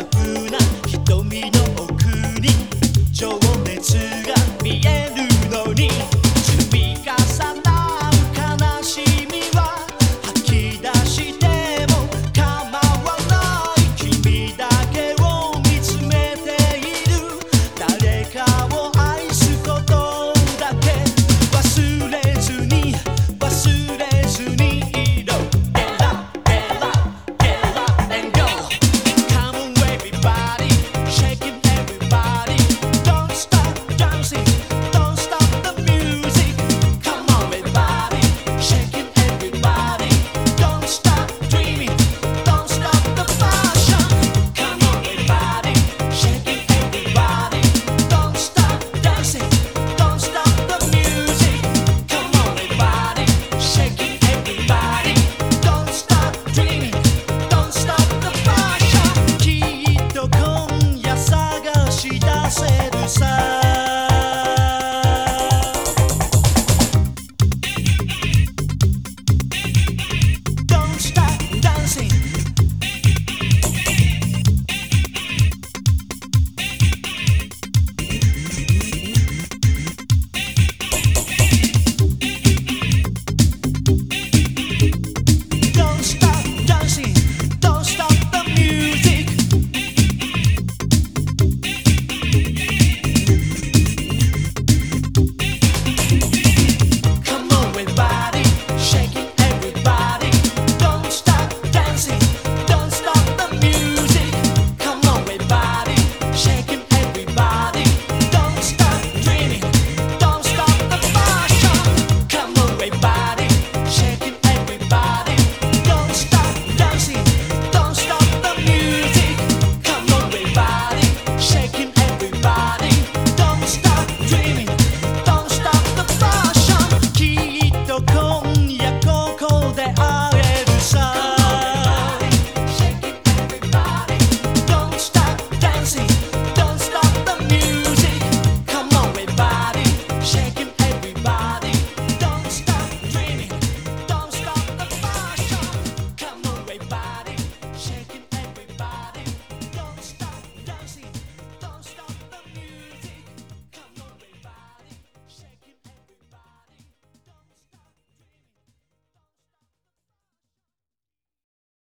な瞳の奥